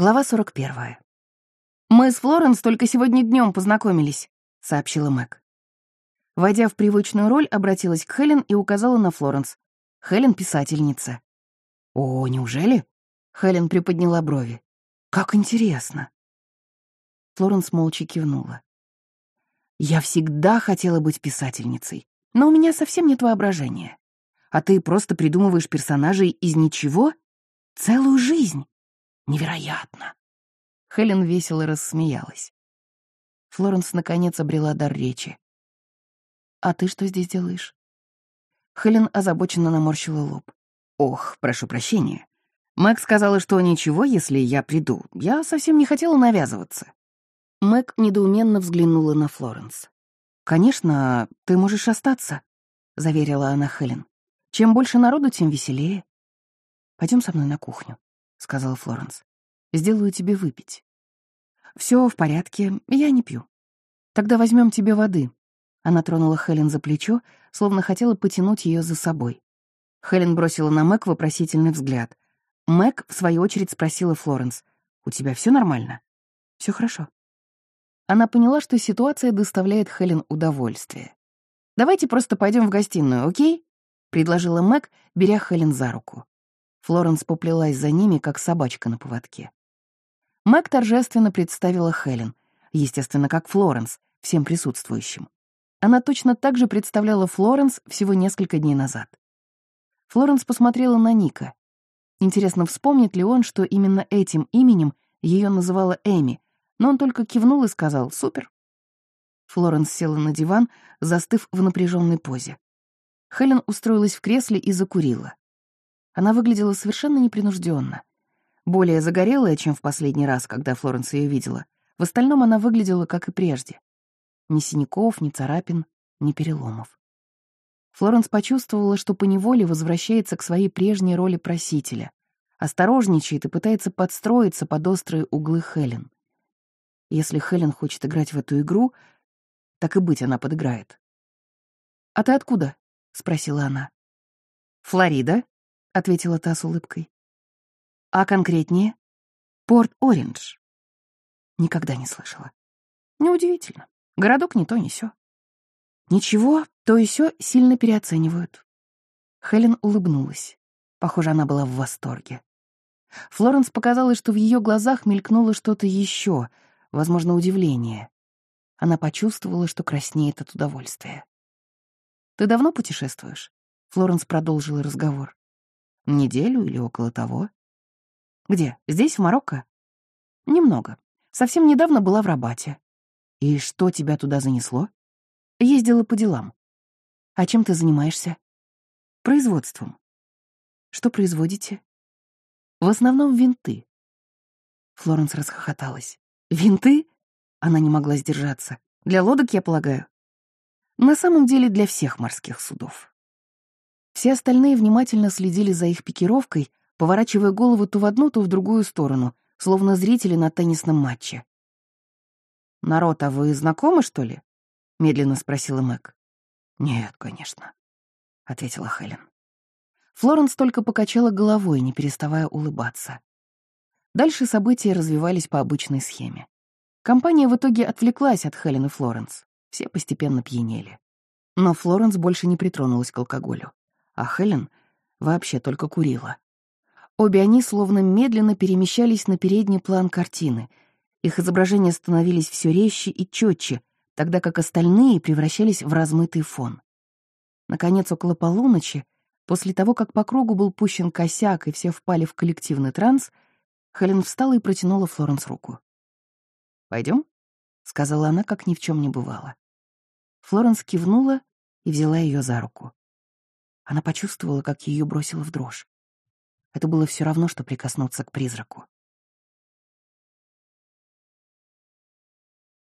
Глава 41. «Мы с Флоренс только сегодня днем познакомились», — сообщила Мэг. Войдя в привычную роль, обратилась к Хелен и указала на Флоренс. Хелен — писательница. «О, неужели?» — Хелен приподняла брови. «Как интересно». Флоренс молча кивнула. «Я всегда хотела быть писательницей, но у меня совсем нет воображения. А ты просто придумываешь персонажей из ничего? Целую жизнь!» Невероятно!» Хелен весело рассмеялась. Флоренс наконец обрела дар речи. «А ты что здесь делаешь?» Хелен озабоченно наморщила лоб. «Ох, прошу прощения. Мэг сказала, что ничего, если я приду. Я совсем не хотела навязываться». Мэг недоуменно взглянула на Флоренс. «Конечно, ты можешь остаться», — заверила она Хелен. «Чем больше народу, тем веселее. Пойдем со мной на кухню» сказала Флоренс. «Сделаю тебе выпить». Все в порядке, я не пью. Тогда возьмем тебе воды». Она тронула Хелен за плечо, словно хотела потянуть ее за собой. Хелен бросила на Мэг вопросительный взгляд. Мэг, в свою очередь, спросила Флоренс, «У тебя все нормально?» Все хорошо». Она поняла, что ситуация доставляет Хелен удовольствие. «Давайте просто пойдем в гостиную, окей?» — предложила Мэг, беря Хелен за руку. Флоренс поплелась за ними, как собачка на поводке. Мэг торжественно представила Хелен, естественно, как Флоренс, всем присутствующим. Она точно так же представляла Флоренс всего несколько дней назад. Флоренс посмотрела на Ника. Интересно, вспомнит ли он, что именно этим именем ее называла Эми, но он только кивнул и сказал «Супер». Флоренс села на диван, застыв в напряженной позе. Хелен устроилась в кресле и закурила. Она выглядела совершенно непринужденно. Более загорелая, чем в последний раз, когда Флоренс ее видела. В остальном она выглядела, как и прежде. Ни синяков, ни царапин, ни переломов. Флоренс почувствовала, что поневоле возвращается к своей прежней роли просителя. Осторожничает и пытается подстроиться под острые углы Хелен. Если Хелен хочет играть в эту игру, так и быть, она подыграет. «А ты откуда?» — спросила она. «Флорида», — ответила та с улыбкой. «А конкретнее?» «Порт-Ориндж». Никогда не слышала. Неудивительно. Городок не то, не сё. Ничего, то и сё сильно переоценивают. Хелен улыбнулась. Похоже, она была в восторге. Флоренс показалось, что в ее глазах мелькнуло что-то еще, возможно, удивление. Она почувствовала, что краснеет от удовольствия. «Ты давно путешествуешь?» Флоренс продолжила разговор. Неделю или около того. Где? Здесь, в Марокко? Немного. Совсем недавно была в Рабате. И что тебя туда занесло? Ездила по делам. А чем ты занимаешься? Производством. Что производите? В основном винты. Флоренс расхохоталась. Винты? Она не могла сдержаться. Для лодок, я полагаю. На самом деле для всех морских судов. Все остальные внимательно следили за их пикировкой, поворачивая голову то в одну, то в другую сторону, словно зрители на теннисном матче. «Народ, а вы знакомы, что ли?» — медленно спросила Мэг. «Нет, конечно», — ответила Хелен. Флоренс только покачала головой, не переставая улыбаться. Дальше события развивались по обычной схеме. Компания в итоге отвлеклась от Хелен и Флоренс. Все постепенно пьянели. Но Флоренс больше не притронулась к алкоголю а Хелен вообще только курила. Обе они словно медленно перемещались на передний план картины. Их изображения становились все резче и четче, тогда как остальные превращались в размытый фон. Наконец, около полуночи, после того, как по кругу был пущен косяк и все впали в коллективный транс, Хелен встала и протянула Флоренс руку. Пойдем? сказала она, как ни в чем не бывало. Флоренс кивнула и взяла ее за руку. Она почувствовала, как ее бросило в дрожь. Это было все равно, что прикоснуться к призраку.